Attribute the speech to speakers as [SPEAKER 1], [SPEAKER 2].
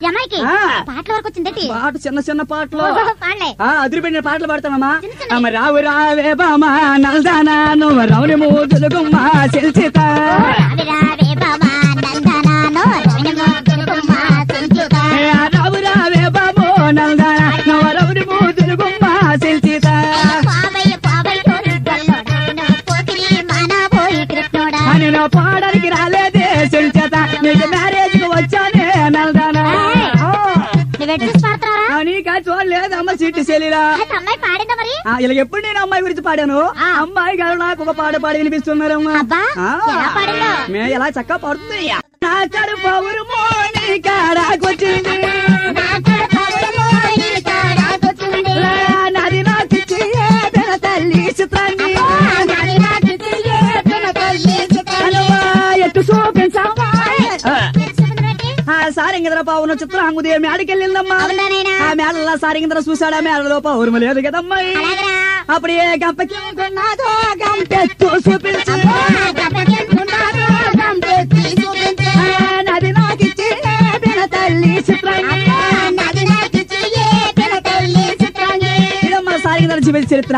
[SPEAKER 1] జమాయికి. పాటల వరకు వచ్చిందేటి
[SPEAKER 2] పాట చిన్న చిన్న పాటలు. అదిరిపెట్టిన పాటలు. అమ్మ రావు రావే బామా నల్దానా నువ్వు రౌని
[SPEAKER 1] మోతులు గుమ్మ
[SPEAKER 2] రావు రావే బామో నీకా
[SPEAKER 1] అమ్మాయి పాడిందా మరి?
[SPEAKER 2] ఆ, ఇలా ఎప్పుడు నేను అమ్మాయి గురించి పాడాను. అమ్మాయి గారు నాకు ఒక పాట పాడి వినిపిస్తున్నారమ్మా
[SPEAKER 1] అబ్బా
[SPEAKER 2] ఆ.
[SPEAKER 1] ఎలా
[SPEAKER 2] చక్కగా పాడుతుంది నా కడుపు మోని కాడాకొచ్చింది సారింగద్ర పావున చిత్రం అంగుదే మేడకెళ్ళిందమ్మా? ఆ మేడల్లో సారింగద్ర చూశాడా మేడలో పౌరుమ లేదు
[SPEAKER 1] అలాగరా?
[SPEAKER 2] అప్పుడు ఏ గంపకెళ్ళుకున్నాదో గంపెత్తు చూపించు
[SPEAKER 1] ఆ.
[SPEAKER 2] ఆ నది నాకిచ్చి తల్లి. ఇదమ్మా సారింగద్ర చూపించే చరిత్ర